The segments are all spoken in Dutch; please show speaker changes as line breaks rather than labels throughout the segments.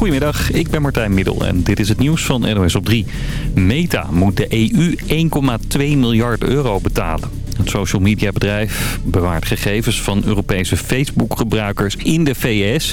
Goedemiddag, ik ben Martijn Middel en dit is het nieuws van NOS op 3. Meta moet de EU 1,2 miljard euro betalen. Het social media bedrijf bewaart gegevens van Europese Facebook-gebruikers in de VS.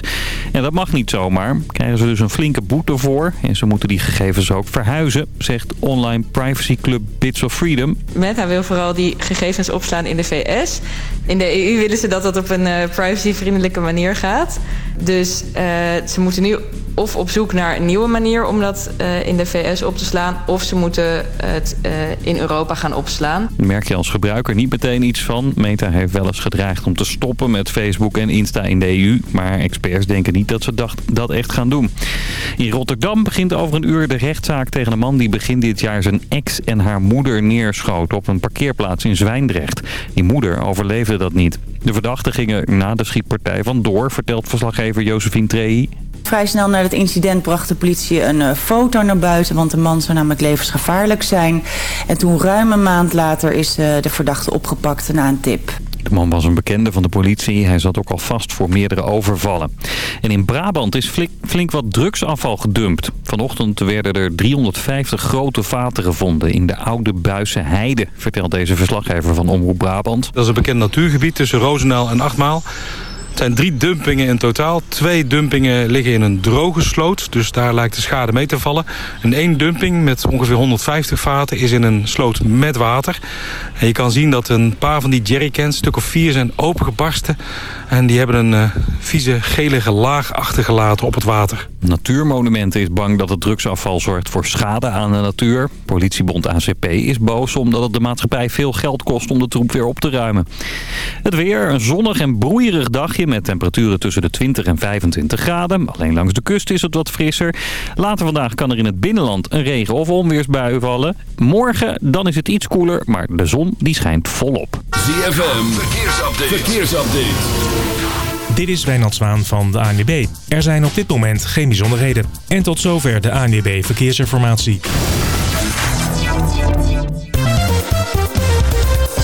En dat mag niet zomaar. Krijgen ze dus een flinke boete voor. En ze moeten die gegevens ook verhuizen, zegt online privacyclub Bits of Freedom.
Meta wil vooral die gegevens opslaan in de VS. In de EU willen ze dat dat op een uh, privacyvriendelijke manier gaat. Dus uh, ze moeten nu of op zoek naar een nieuwe manier om dat uh, in de VS op te slaan... of ze moeten het in Europa gaan opslaan.
Merk je als gebruiker niet meteen iets van. Meta heeft wel eens gedreigd om te stoppen met Facebook en Insta in de EU. Maar experts denken niet dat ze dat echt gaan doen. In Rotterdam begint over een uur de rechtszaak tegen een man die begin dit jaar zijn ex en haar moeder neerschoot op een parkeerplaats in Zwijndrecht. Die moeder overleefde dat niet. De verdachten gingen na de schietpartij vandoor, vertelt verslaggever Josephine Trei.
Vrij snel na het incident bracht de politie een uh, foto naar buiten... want de man zou namelijk levensgevaarlijk zijn. En toen ruim een maand later is uh, de verdachte opgepakt na een tip.
De man was een bekende van de politie. Hij zat ook al vast voor meerdere overvallen. En in Brabant is flink, flink wat drugsafval gedumpt. Vanochtend werden er 350 grote vaten gevonden in de oude Buisse Heide... vertelt deze verslaggever van Omroep Brabant.
Dat is een bekend natuurgebied tussen Roosendaal en Achtmaal. Het zijn drie dumpingen in totaal. Twee dumpingen liggen in een droge sloot, dus daar lijkt de schade mee te vallen. En één dumping met ongeveer 150 vaten is in een sloot met water. En je kan zien dat een paar van die jerrycans, een stuk of vier, zijn opengebarsten. En die hebben een uh, vieze, gelige laag achtergelaten op het water.
Natuurmonumenten is bang dat het drugsafval zorgt voor schade aan de natuur. Politiebond ACP is boos omdat het de maatschappij veel geld kost om de troep weer op te ruimen. Het weer, een zonnig en broeierig dagje met temperaturen tussen de 20 en 25 graden. Alleen langs de kust is het wat frisser. Later vandaag kan er in het binnenland een regen- of onweersbui vallen. Morgen dan is het iets koeler, maar de zon die schijnt volop.
ZFM, verkeersupdate. verkeersupdate.
Dit is Wijnald Zwaan van de ANWB. Er zijn op dit moment geen bijzonderheden. En tot zover de ANWB Verkeersinformatie.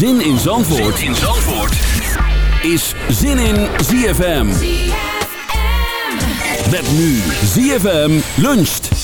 Zin in Zandvoort, zin in Zandvoort. is Zin in ZFM. Met nu ZFM luncht.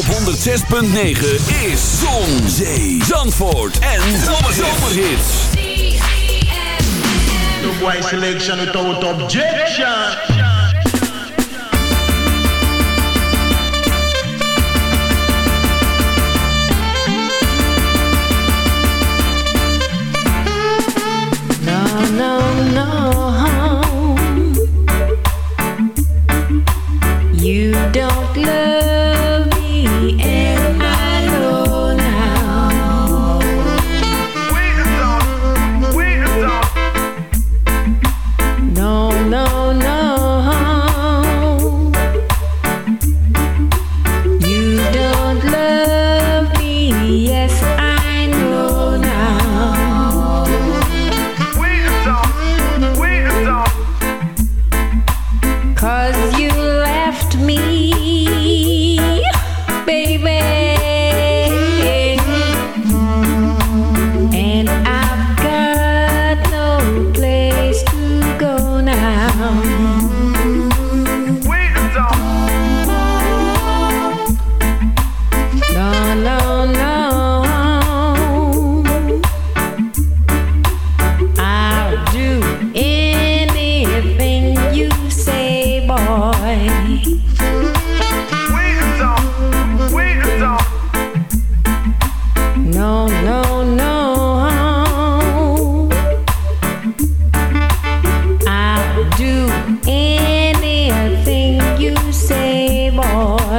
op 106.9 is Zon, Zee, Zandvoort en Zomerhits.
The white selection without objection. no, no.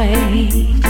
right.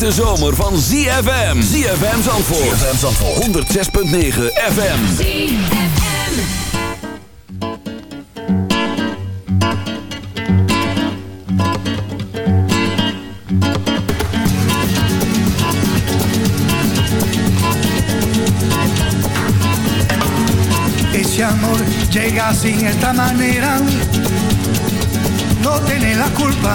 Hete zomer van ZFM. ZFM Zandvoort. ZFM Zandvoort. 106.9 FM. ZFM.
Ese amor llega sin esta manera, no tiene la culpa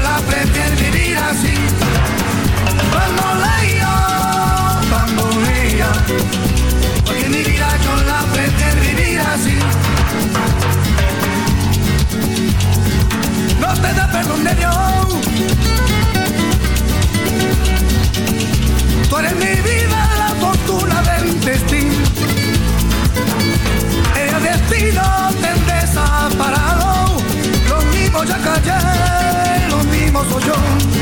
la prefiero vivir así. Bamboleo, bambolea, porque mi vida yo la prefiero vivir así. No te da perdón de Dios. Tú eres mi vida, la fortuna del destino. El destino te desaparado ya callé,
所用。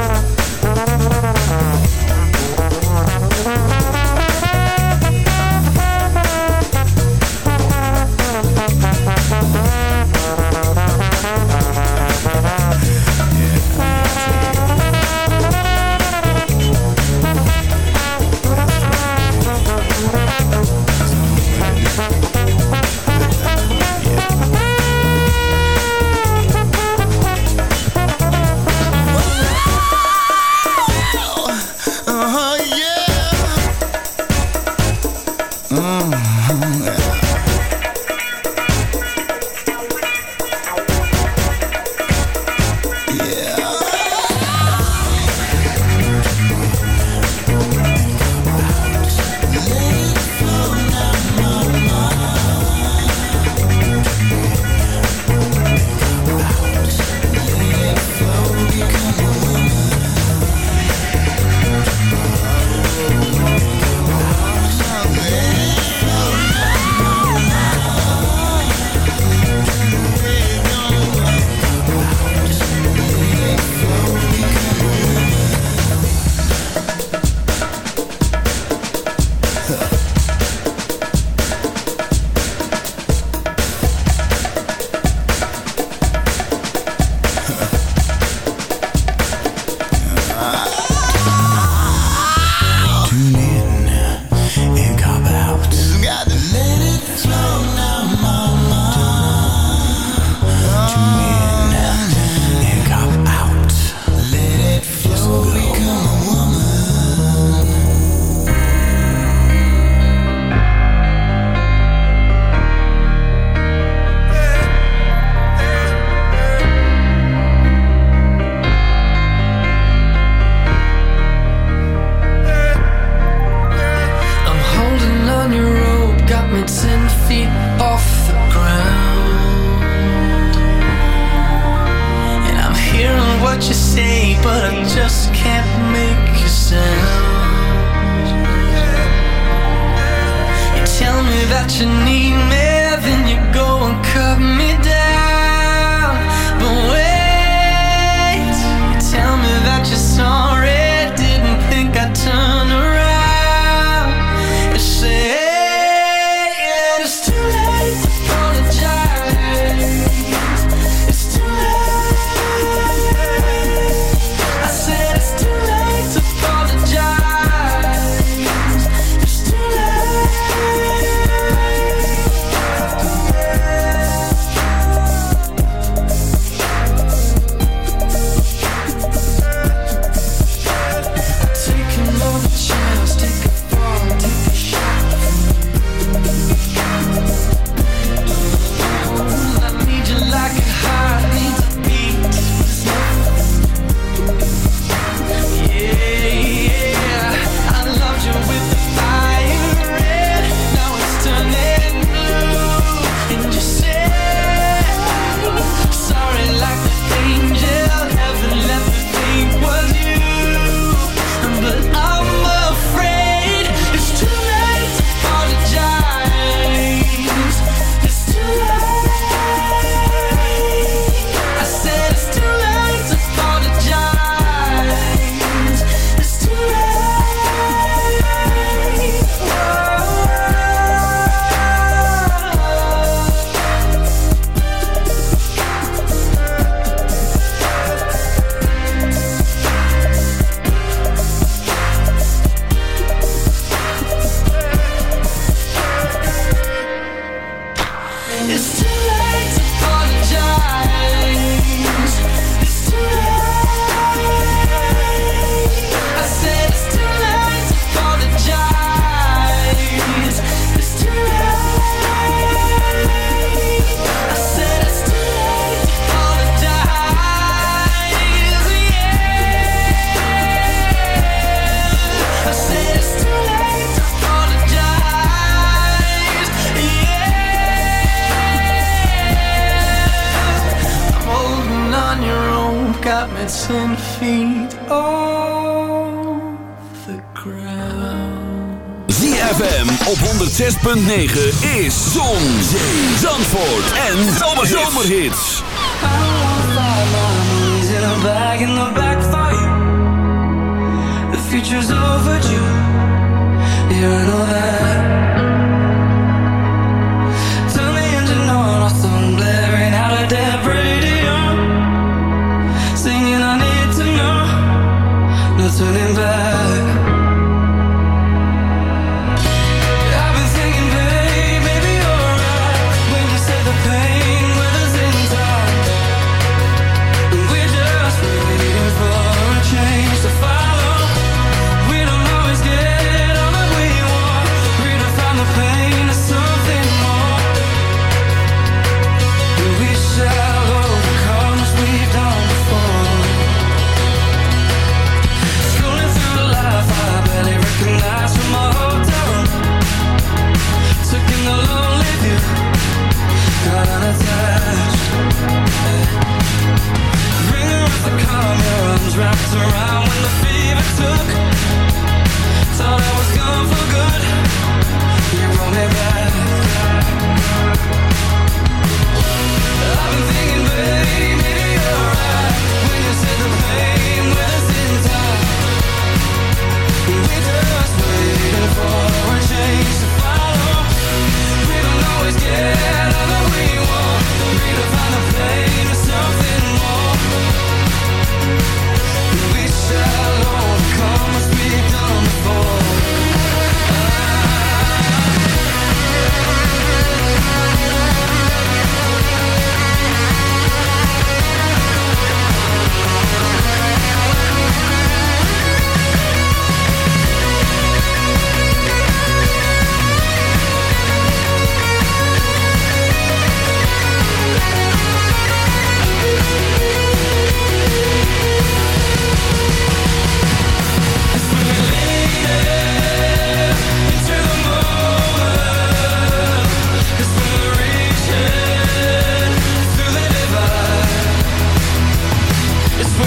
9.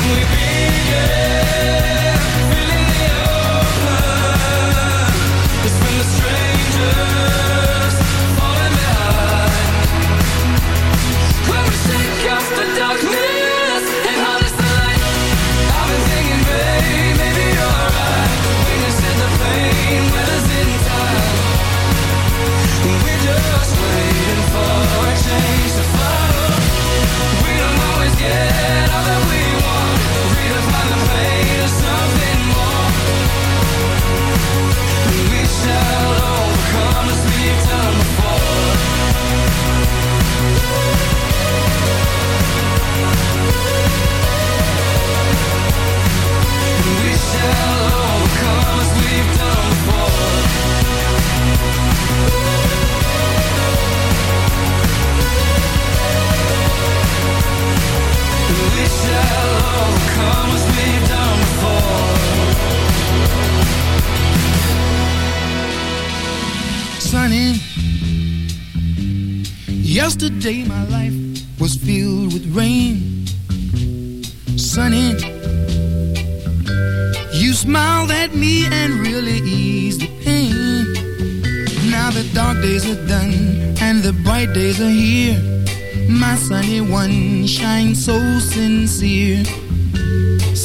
we begin?
Sunny. Yesterday my life was filled with rain. Sunny. You smiled at me and really eased the pain. Now the dark days are done and the bright days are here. My sunny one shines so sincere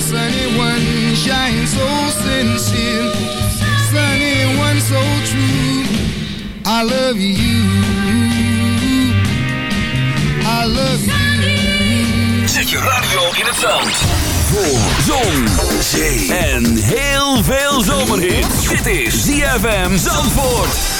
sunny one shine so sincere. Sunny one so true. I love you. I love you.
Zet je radio in het zand. Voor zon, zee en heel veel zomerhit. Dit is ZFM Zandvoort.